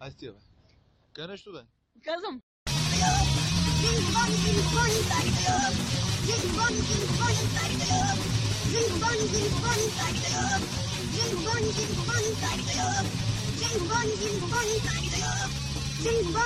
Астева. Конечно, туда. Kızım. Jingle